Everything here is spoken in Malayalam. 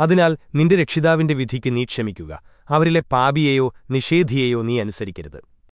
അതിനാൽ നിന്റെ രക്ഷിതാവിന്റെ വിധിക്ക് നീ ക്ഷമിക്കുക. അവരിലെ പാപിയെയോ നിഷേധിയെയോ നീ അനുസരിക്കരുത്.